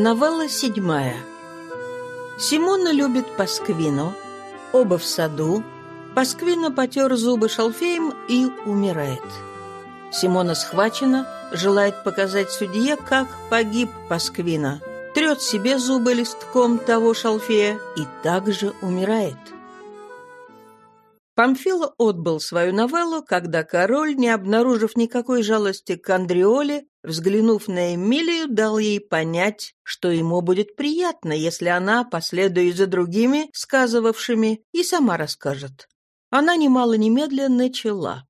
Новелла седьмая. Симона любит Пасквину. Оба в саду. Пасквина потер зубы шалфеем и умирает. Симона схвачена, желает показать судье, как погиб Пасквина. Трет себе зубы листком того шалфея и также умирает. Памфило отбыл свою новеллу, когда король, не обнаружив никакой жалости к Андреоле, взглянув на Эмилию, дал ей понять, что ему будет приятно, если она, последуя за другими, сказывавшими, и сама расскажет. Она немало немедленно начала.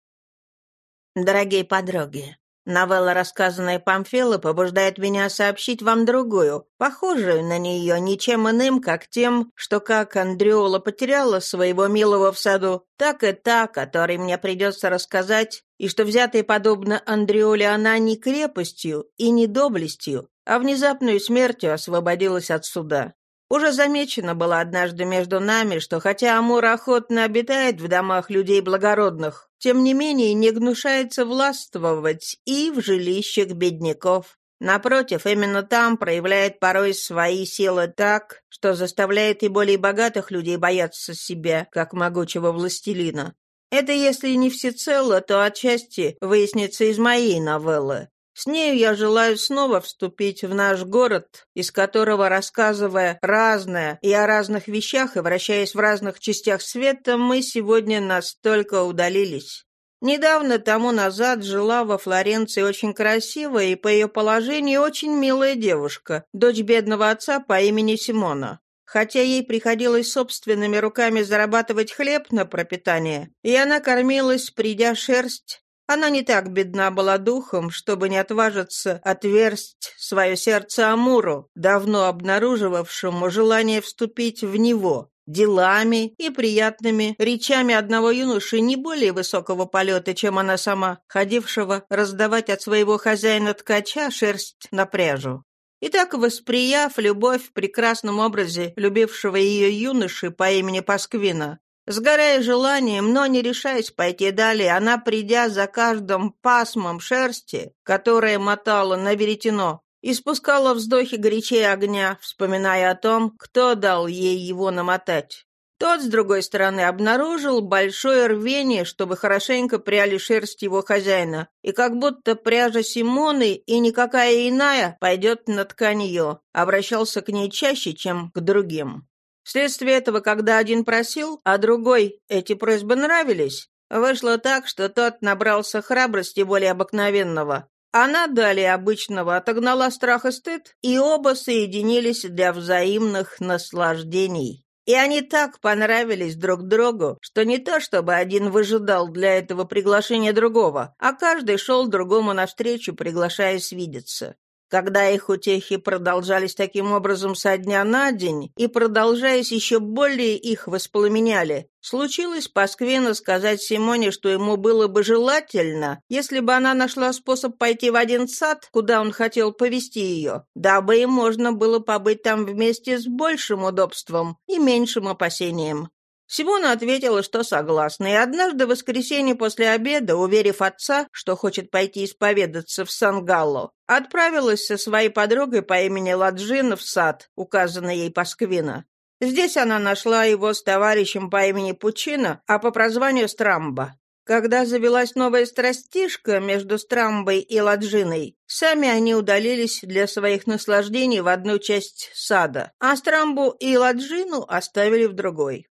«Дорогие подруги, Новелла, рассказанная Памфило, побуждает меня сообщить вам другую, похожую на нее ничем иным, как тем, что как Андреола потеряла своего милого в саду, так и та, которой мне придется рассказать, и что взятая подобно Андреоле она не крепостью и не доблестью, а внезапной смертью освободилась от суда. Уже замечено было однажды между нами, что хотя Амур охотно обитает в домах людей благородных, тем не менее не гнушается властвовать и в жилищах бедняков. Напротив, именно там проявляет порой свои силы так, что заставляет и более богатых людей бояться себя, как могучего властелина. Это если не всецело, то отчасти выяснится из моей новеллы. С нею я желаю снова вступить в наш город, из которого, рассказывая разное и о разных вещах и вращаясь в разных частях света, мы сегодня настолько удалились. Недавно тому назад жила во Флоренции очень красивая и по ее положению очень милая девушка, дочь бедного отца по имени Симона. Хотя ей приходилось собственными руками зарабатывать хлеб на пропитание, и она кормилась, придя шерсть, она не так бедна была духом, чтобы не отважиться отверсть свое сердце Амуру, давно обнаруживавшему желание вступить в него, делами и приятными речами одного юноши не более высокого полета, чем она сама, ходившего раздавать от своего хозяина ткача шерсть на пряжу. И так, восприяв любовь в прекрасном образе любившего ее юноши по имени Пасквина, Сгорая желанием, но не решаясь пойти далее, она, придя за каждым пасмом шерсти, которое мотала на веретено, испускала вздохи горячей огня, вспоминая о том, кто дал ей его намотать. Тот, с другой стороны, обнаружил большое рвение, чтобы хорошенько пряли шерсть его хозяина, и как будто пряжа Симоны и никакая иная пойдет на ткань ее, обращался к ней чаще, чем к другим. Вследствие этого, когда один просил, а другой эти просьбы нравились, вышло так, что тот набрался храбрости более обыкновенного. Она далее обычного отогнала страх и стыд, и оба соединились для взаимных наслаждений. И они так понравились друг другу, что не то чтобы один выжидал для этого приглашения другого, а каждый шел другому навстречу, приглашая свидеться. Когда их утехи продолжались таким образом со дня на день и, продолжаясь, еще более их воспламеняли, случилось Пасквину сказать Симоне, что ему было бы желательно, если бы она нашла способ пойти в один сад, куда он хотел повести ее, дабы им можно было побыть там вместе с большим удобством и меньшим опасением. Симона ответила, что согласна, и однажды в воскресенье после обеда, уверив отца, что хочет пойти исповедаться в Сан-Галло, отправилась со своей подругой по имени Ладжина в сад, указанный ей Пасквина. Здесь она нашла его с товарищем по имени Пучино, а по прозванию Страмба. Когда завелась новая страстишка между Страмбой и Ладжиной, сами они удалились для своих наслаждений в одну часть сада, а Страмбу и Ладжину оставили в другой.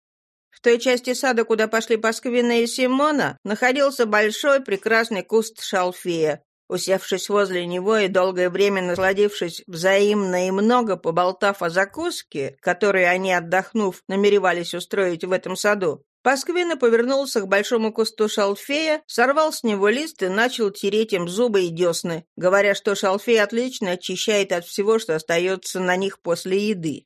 В той части сада, куда пошли Пасквина и Симона, находился большой прекрасный куст шалфея. Усевшись возле него и долгое время насладившись взаимно и много поболтав о закуске, которую они, отдохнув, намеревались устроить в этом саду, Пасквина повернулся к большому кусту шалфея, сорвал с него лист и начал тереть им зубы и десны, говоря, что шалфей отлично очищает от всего, что остается на них после еды.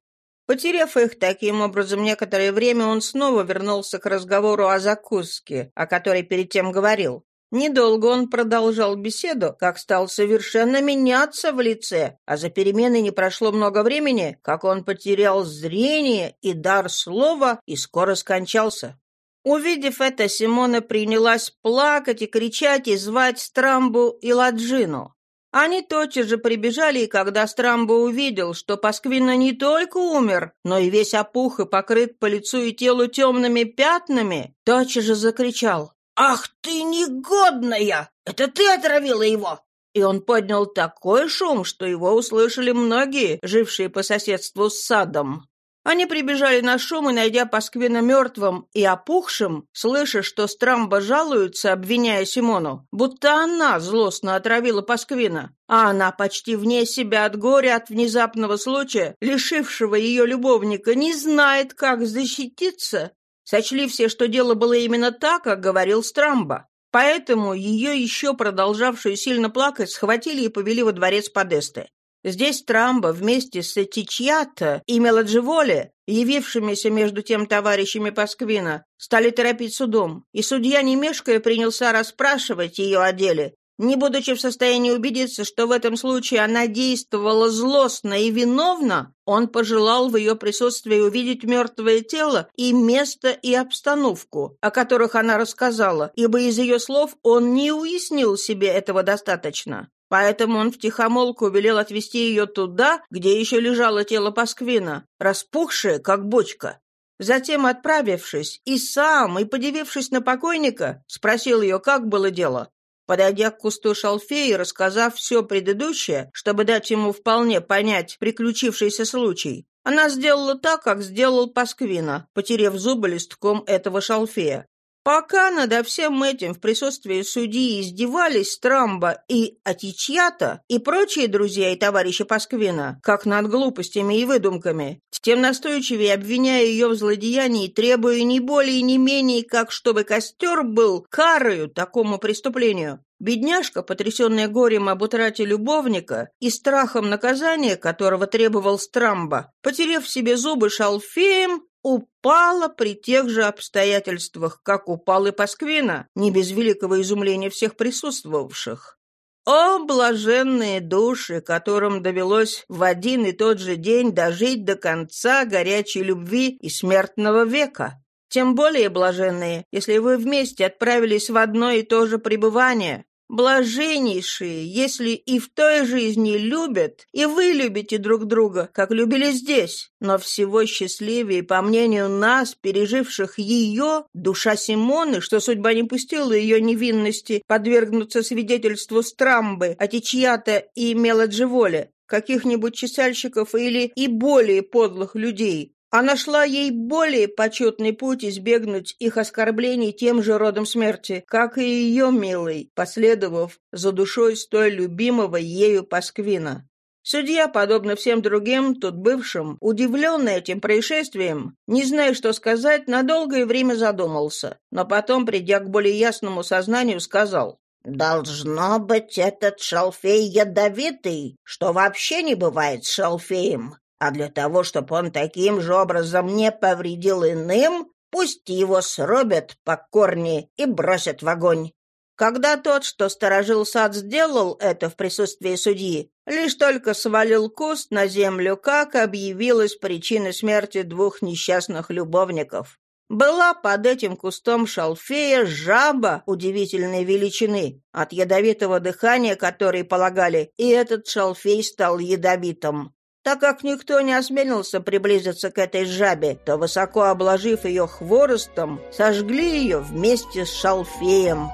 Потеряв их таким образом некоторое время, он снова вернулся к разговору о закуске, о которой перед тем говорил. Недолго он продолжал беседу, как стал совершенно меняться в лице, а за перемены не прошло много времени, как он потерял зрение и дар слова и скоро скончался. Увидев это, Симона принялась плакать и кричать и звать Страмбу и Ладжину. Они тотчас же прибежали, и когда Страмбо увидел, что Пасквина не только умер, но и весь опух и покрыт по лицу и телу темными пятнами, тотчас же закричал «Ах ты негодная! Это ты отравила его!» И он поднял такой шум, что его услышали многие, жившие по соседству с садом. Они прибежали на шум и, найдя Пасквина мертвым и опухшим, слыша, что Страмба жалуется, обвиняя Симону, будто она злостно отравила Пасквина, а она почти вне себя от горя от внезапного случая, лишившего ее любовника, не знает, как защититься, сочли все, что дело было именно так, как говорил Страмба. Поэтому ее еще продолжавшую сильно плакать схватили и повели во дворец Подесты. Здесь Трамба вместе с Тичьято и Меладживоле, явившимися между тем товарищами Пасквина, стали торопить судом, и судья, не принялся расспрашивать ее о деле, не будучи в состоянии убедиться, что в этом случае она действовала злостно и виновно, он пожелал в ее присутствии увидеть мертвое тело и место и обстановку, о которых она рассказала, ибо из ее слов он не уяснил себе этого достаточно. Поэтому он втихомолку велел отвезти ее туда, где еще лежало тело Пасквина, распухшее, как бочка. Затем, отправившись и сам, и подивившись на покойника, спросил ее, как было дело. Подойдя к кусту шалфея и рассказав все предыдущее, чтобы дать ему вполне понять приключившийся случай, она сделала так, как сделал Пасквина, потерев зубы листком этого шалфея. Пока над всем этим в присутствии судьи издевались Трамба и Атичьята и прочие друзья и товарищи Пасквина, как над глупостями и выдумками, тем настойчивее обвиняя ее в злодеянии, требуя не более и не менее, как чтобы костер был карою такому преступлению. Бедняжка, потрясенная горем об утрате любовника и страхом наказания, которого требовал Страмба, потеряв себе зубы шалфеем, упала при тех же обстоятельствах, как упал и Пасквина, не без великого изумления всех присутствовавших. О, блаженные души, которым довелось в один и тот же день дожить до конца горячей любви и смертного века! Тем более блаженные, если вы вместе отправились в одно и то же пребывание, Блаженнейшие, если и в той жизни любят, и вы любите друг друга, как любили здесь. Но всего счастливее, по мнению нас, переживших ее, душа Симоны, что судьба не пустила ее невинности подвергнуться свидетельству Страмбы, Атичьята и Меладживоля, каких-нибудь чесальщиков или и более подлых людей, а нашла ей более почетный путь избегнуть их оскорблений тем же родом смерти, как и ее милый, последовав за душой столь любимого ею Пасквина. Судья, подобно всем другим, тут бывшим, удивленный этим происшествием, не зная, что сказать, на долгое время задумался, но потом, придя к более ясному сознанию, сказал, «Должно быть, этот шалфей ядовитый, что вообще не бывает шалфеем. А для того, чтобы он таким же образом не повредил иным, пусть его срубят по корне и бросят в огонь. Когда тот, что сторожил сад, сделал это в присутствии судьи, лишь только свалил куст на землю, как объявилась причина смерти двух несчастных любовников. Была под этим кустом шалфея жаба удивительной величины, от ядовитого дыхания которой полагали, и этот шалфей стал ядовитым. Так как никто не осмелился приблизиться к этой жабе, то, высоко обложив ее хворостом, сожгли ее вместе с шалфеем.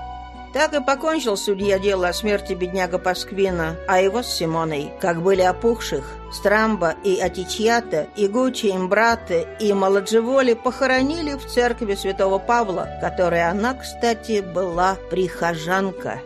Так и покончил судья дело о смерти бедняга Пасквина, а его с Симоной, как были опухших. Страмба и Атичьята, и Гучи, Имбраты и Маладжеволи похоронили в церкви святого Павла, которой она, кстати, была прихожанка.